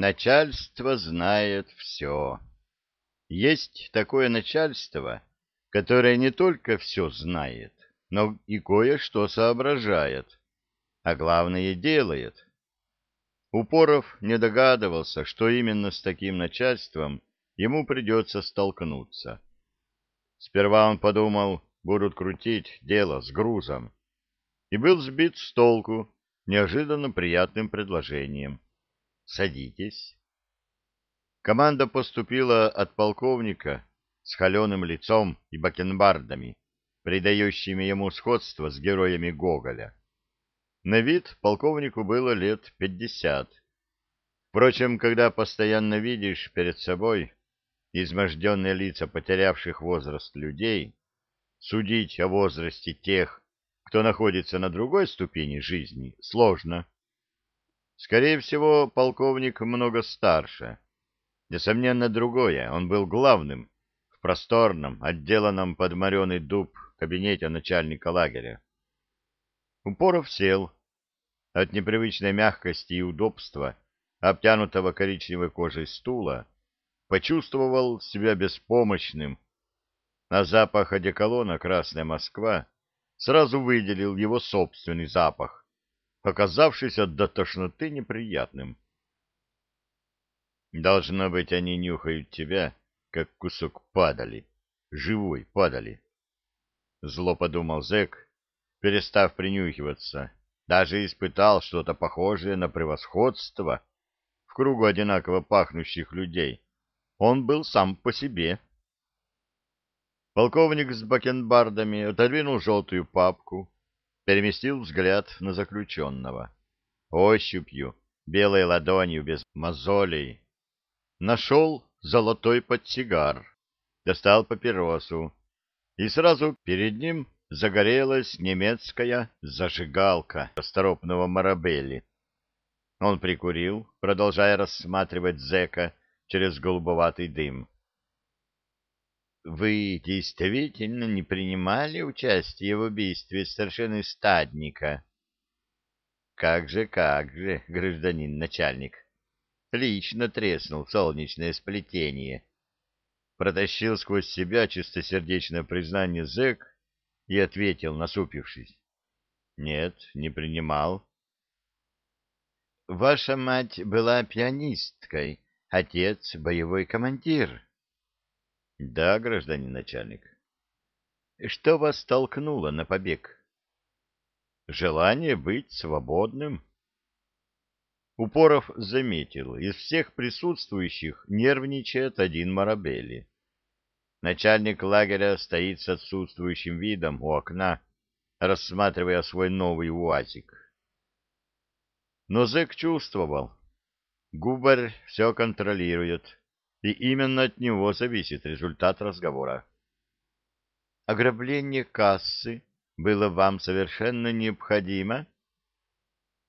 Начальство знает все. Есть такое начальство, которое не только все знает, но и кое-что соображает, а главное делает. Упоров не догадывался, что именно с таким начальством ему придется столкнуться. Сперва он подумал, будут крутить дело с грузом, и был сбит с толку неожиданно приятным предложением. Садитесь. Команда поступила от полковника с холеным лицом и бакенбардами, придающими ему сходство с героями Гоголя. На вид полковнику было лет пятьдесят. Впрочем, когда постоянно видишь перед собой изможденные лица потерявших возраст людей, судить о возрасте тех, кто находится на другой ступени жизни, сложно. Скорее всего, полковник много старше. Несомненно, другое. Он был главным в просторном, отделанном под мореный дуб кабинете начальника лагеря. Упоров сел. От непривычной мягкости и удобства, обтянутого коричневой кожей стула, почувствовал себя беспомощным, а запах одеколона «Красная Москва» сразу выделил его собственный запах, оказавшийся до тошноты неприятным. Должно быть, они нюхают тебя, как кусок падали, живой падали. Зло подумал зэк, перестав принюхиваться, даже испытал что-то похожее на превосходство в кругу одинаково пахнущих людей. Он был сам по себе. Полковник с бакенбардами отодвинул желтую папку, переместил взгляд на заключенного. Ощупью, белой ладонью без мозолей. Нашел золотой подсигар, достал папиросу, и сразу перед ним загорелась немецкая зажигалка расторопного Марабелли. Он прикурил, продолжая рассматривать зэка через голубоватый дым. Вы действительно не принимали участие в убийстве старшины стадника? Как же, как же, гражданин начальник. Лично треснул солнечное сплетение. Протащил сквозь себя чистосердечное признание зэк и ответил, насупившись. Нет, не принимал. Ваша мать была пианисткой, отец — боевой командир. Да, гражданин начальник. Что вас толкнуло на побег? Желание быть свободным. Упоров заметил, из всех присутствующих нервничает один Марабелли. Начальник лагеря стоит с отсутствующим видом у окна, рассматривая свой новый уазик. Но зэк чувствовал. Губарь все контролирует и именно от него зависит результат разговора. Ограбление кассы было вам совершенно необходимо?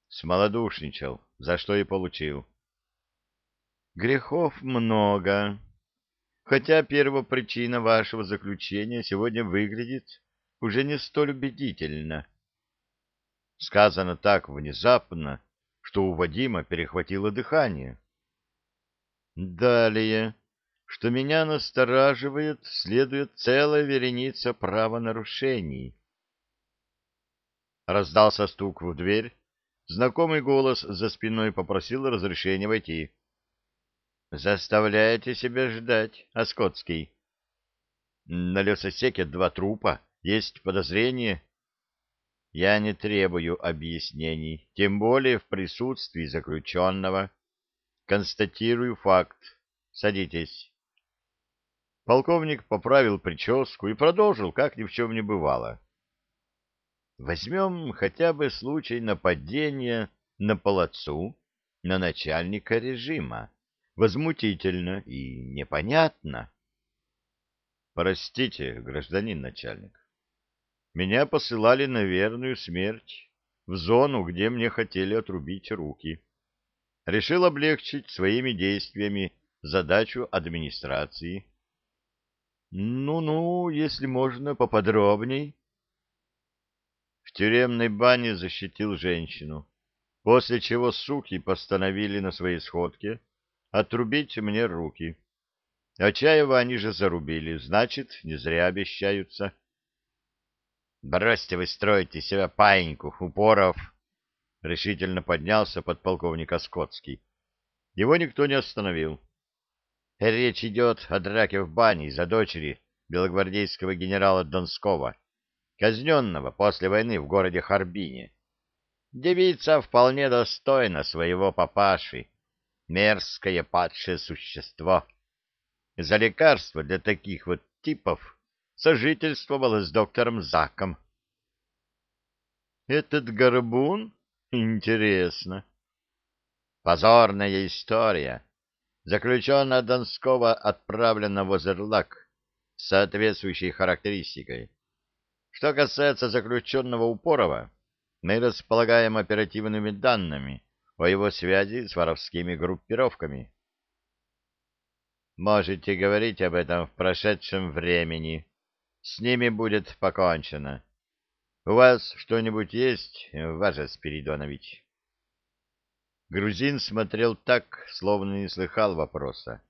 Смолодушничал, за что и получил. Грехов много, хотя первопричина вашего заключения сегодня выглядит уже не столь убедительно. Сказано так внезапно, что у Вадима перехватило дыхание. Далее, что меня настораживает, следует целая вереница правонарушений. Раздался стук в дверь. Знакомый голос за спиной попросил разрешения войти. — Заставляете себя ждать, Оскотский. — На лесосеке два трупа. Есть подозрение. — Я не требую объяснений, тем более в присутствии заключенного. Констатирую факт. Садитесь. Полковник поправил прическу и продолжил, как ни в чем не бывало. Возьмем хотя бы случай нападения на палацу на начальника режима. Возмутительно и непонятно. Простите, гражданин начальник. Меня посылали на верную смерть, в зону, где мне хотели отрубить руки решил облегчить своими действиями задачу администрации. Ну-ну, если можно, поподробней. В тюремной бане защитил женщину, после чего суки постановили на своей сходке отрубить мне руки. Очаева они же зарубили, значит, не зря обещаются. — Бросьте вы строить из себя паиньку, упоров! — решительно поднялся подполковник Оскотский. Его никто не остановил. Речь идет о драке в бане из-за дочери белогвардейского генерала Донского, казненного после войны в городе Харбине. Девица вполне достойна своего папаши, мерзкое падшее существо. За лекарство для таких вот типов сожительствовала с доктором Заком. Этот горбун? Интересно. Позорная история. Заключенная Донского отправлена в Озерлак с соответствующей характеристикой. Что касается заключенного Упорова, мы располагаем оперативными данными о его связи с воровскими группировками. Можете говорить об этом в прошедшем времени. С ними будет покончено. У вас что-нибудь есть, Важа Спиридонович? Грузин смотрел так, словно не слыхал вопроса.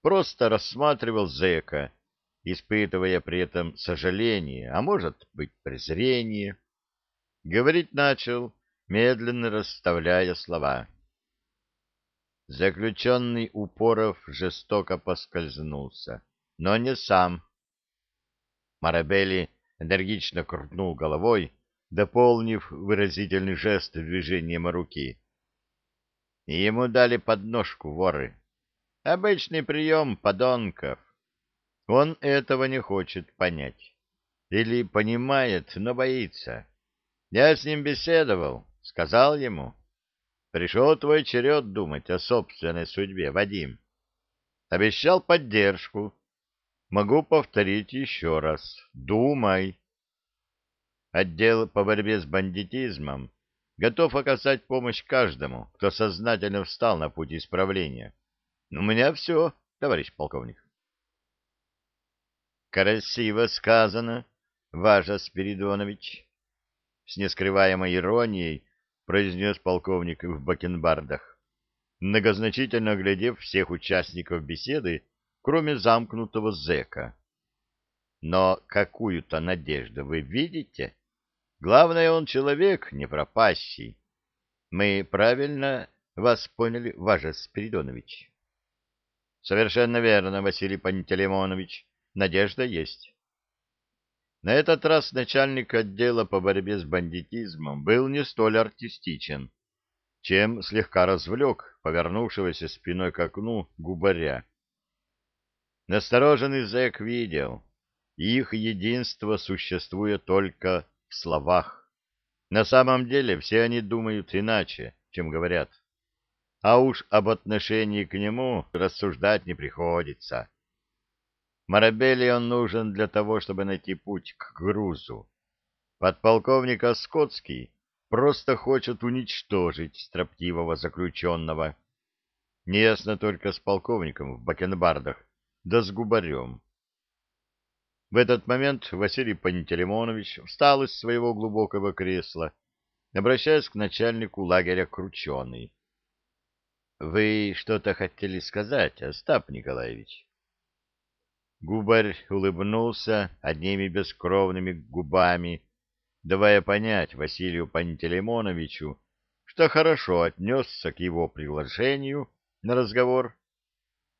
Просто рассматривал зэка, испытывая при этом сожаление, а может быть презрение. Говорить начал, медленно расставляя слова. Заключенный Упоров жестоко поскользнулся, но не сам. Марабелли энергично крутнул головой, дополнив выразительный жест движением руки. Ему дали подножку воры. Обычный прием подонков. Он этого не хочет понять. Или понимает, но боится. Я с ним беседовал, сказал ему. Пришел твой черед думать о собственной судьбе, Вадим. Обещал поддержку, Могу повторить еще раз. Думай. Отдел по борьбе с бандитизмом готов оказать помощь каждому, кто сознательно встал на путь исправления. У меня все, товарищ полковник. Красиво сказано, Важа Спиридонович. С нескрываемой иронией произнес полковник в бакенбардах, многозначительно оглядев всех участников беседы кроме замкнутого зэка. Но какую-то надежду вы видите? Главное, он человек, не пропащий. Мы правильно вас поняли, Важа Спиридонович? Совершенно верно, Василий Пантелеймонович. Надежда есть. На этот раз начальник отдела по борьбе с бандитизмом был не столь артистичен, чем слегка развлек повернувшегося спиной к окну губаря. Настороженный зэк видел, их единство существует только в словах. На самом деле все они думают иначе, чем говорят. А уж об отношении к нему рассуждать не приходится. Марабелли он нужен для того, чтобы найти путь к грузу. Подполковник Оскотский просто хочет уничтожить строптивого заключенного. Неясно только с полковником в бакенбардах, да с губарем. В этот момент Василий Пантелеймонович встал из своего глубокого кресла, обращаясь к начальнику лагеря Крученый. — Вы что-то хотели сказать, Остап Николаевич? Губарь улыбнулся одними бескровными губами, давая понять Василию Пантелеймоновичу, что хорошо отнесся к его приглашению на разговор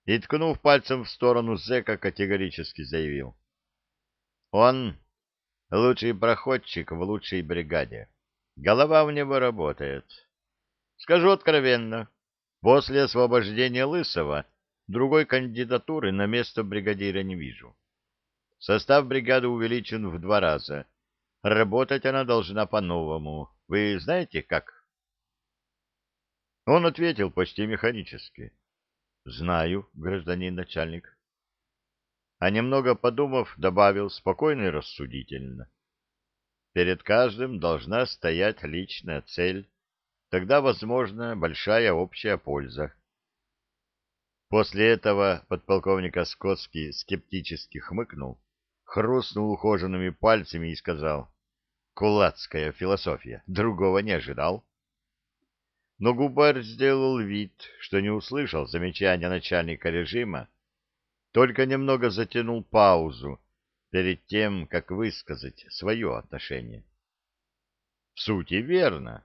и, ткнув пальцем в сторону зэка, категорически заявил. «Он лучший проходчик в лучшей бригаде. Голова в него работает. Скажу откровенно, после освобождения Лысого другой кандидатуры на место бригадира не вижу. Состав бригады увеличен в два раза. Работать она должна по-новому. Вы знаете, как?» Он ответил почти механически. Знаю, гражданин начальник. А немного подумав, добавил спокойно и рассудительно. Перед каждым должна стоять личная цель. Тогда, возможно, большая общая польза. После этого подполковник Оскотский скептически хмыкнул, хрустнул ухоженными пальцами и сказал, «Кулацкая философия, другого не ожидал». Но губарь сделал вид, что не услышал замечания начальника режима, только немного затянул паузу перед тем, как высказать свое отношение. В сути верно.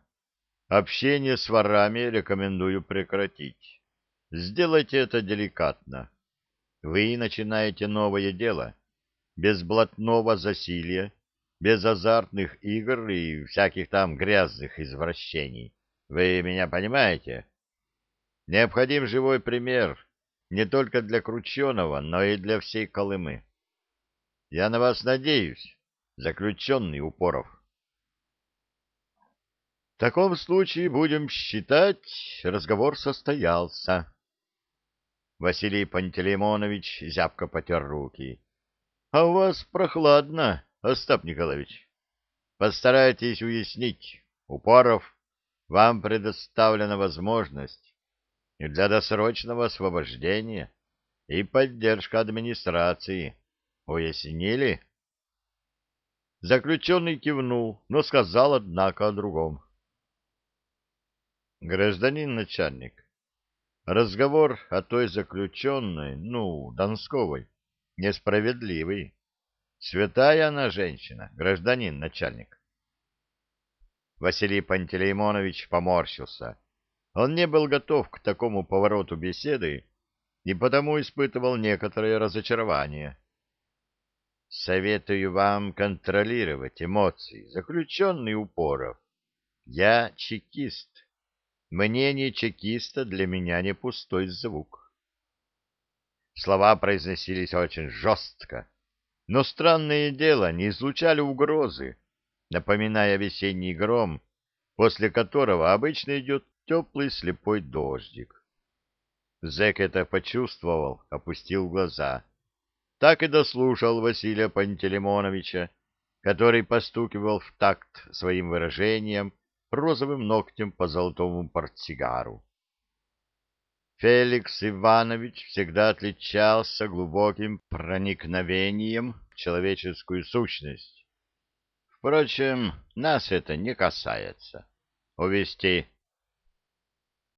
Общение с ворами рекомендую прекратить. Сделайте это деликатно. Вы начинаете новое дело, без блатного засилья, без азартных игр и всяких там грязных извращений. Вы меня понимаете? Необходим живой пример не только для Крученого, но и для всей Колымы. Я на вас надеюсь, заключенный Упоров. В таком случае будем считать, разговор состоялся. Василий Пантелеймонович зябко потер руки. — А у вас прохладно, Остап Николаевич. Постарайтесь уяснить, Упоров, вам предоставлена возможность для досрочного освобождения и поддержка администрации. Уяснили? Заключенный кивнул, но сказал, однако, о другом. Гражданин начальник, разговор о той заключенной, ну, Донсковой, несправедливый. Святая она женщина, гражданин начальник. Василий Пантелеймонович поморщился. Он не был готов к такому повороту беседы и потому испытывал некоторое разочарование. Советую вам контролировать эмоции, заключенный упоров. Я чекист. Мнение чекиста для меня не пустой звук. Слова произносились очень жестко, но странное дело не излучали угрозы, напоминая весенний гром, после которого обычно идет теплый слепой дождик. Зэк это почувствовал, опустил глаза. Так и дослушал Василия Пантелеймоновича, который постукивал в такт своим выражением розовым ногтем по золотому портсигару. Феликс Иванович всегда отличался глубоким проникновением в человеческую сущность. Впрочем, нас это не касается. Увести